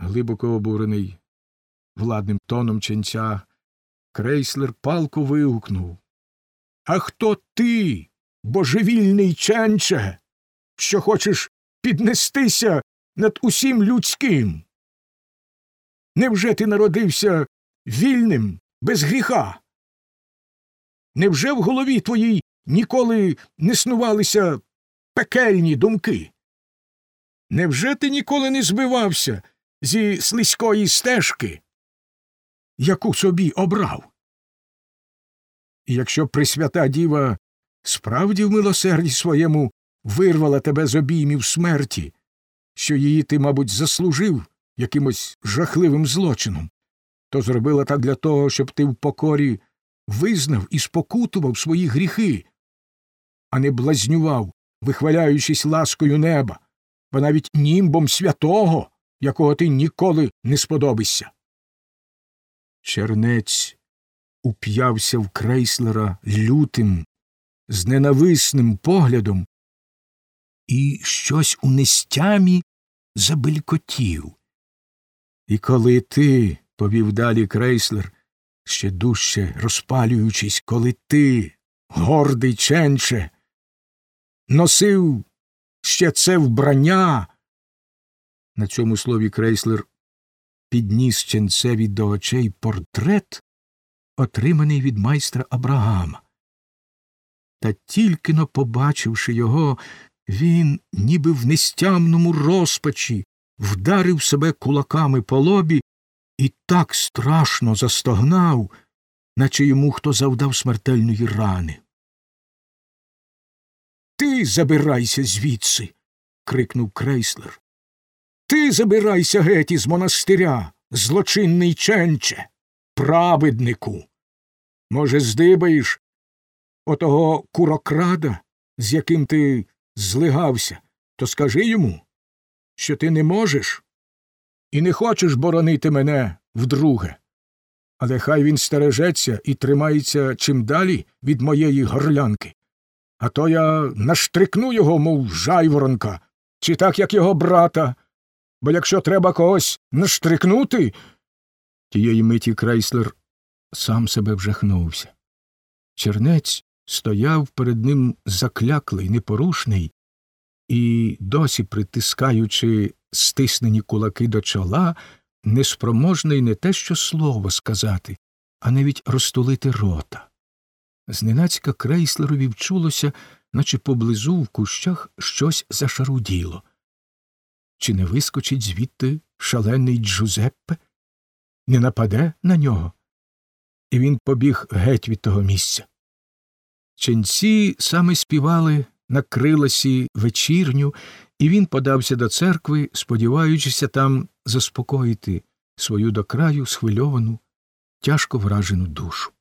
глибоко обурений владним тоном ченця, крейслер палко вигукнув. А хто ти, божевільний ченче, що хочеш піднестися над усім людським? Невже ти народився вільним, без гріха? Невже в голові твоїй ніколи не снувалися пекельні думки? Невже ти ніколи не збивався зі слизької стежки, яку собі обрав? І якщо Пресвята Діва справді в милосерді своєму вирвала тебе з обіймів смерті, що її ти, мабуть, заслужив якимось жахливим злочином, то зробила так для того, щоб ти в покорі визнав і спокутував свої гріхи, а не блазнював, вихваляючись ласкою неба, бо навіть німбом святого, якого ти ніколи не сподобишся. Чернець уп'явся в крейслера лютим, з ненависним поглядом, і щось у нестямі забелькотів. І коли ти, повів далі крейслер, ще дужче розпалюючись, коли ти, гордий ченче, носив ще це вбрання. На цьому слові крейслер підніс ченцеві до очей портрет, отриманий від майстра Абрагама. Та тільки но побачивши його, він, ніби в нестямному розпачі, вдарив себе кулаками по лобі і так страшно застогнав, наче йому хто завдав смертельної рани. Ти забирайся звідси. крикнув крейслер. Ти забирайся геть із монастиря, злочинний ченче, праведнику. Може, здибаєш отого курокрада, з яким ти злигався, то скажи йому, що ти не можеш і не хочеш боронити мене вдруге. Але хай він стережеться і тримається чим далі від моєї горлянки. А то я наштрикну його, мов жайворонка, чи так, як його брата. Бо якщо треба когось наштрикнути. Тієї миті крейслер сам себе вжахнувся. Чернець стояв перед ним закляклий, непорушний, і, досі притискаючи стиснені кулаки до чола, неспроможний не те що слово сказати, а навіть розтулити рота. Зненацька крейслерові вчулося, наче поблизу в кущах щось зашаруділо. Чи не вискочить звідти шалений Джузеппе? Не нападе на нього? І він побіг геть від того місця. Ченці саме співали на криласі вечірню, і він подався до церкви, сподіваючися там заспокоїти свою до краю схвильовану, тяжко вражену душу.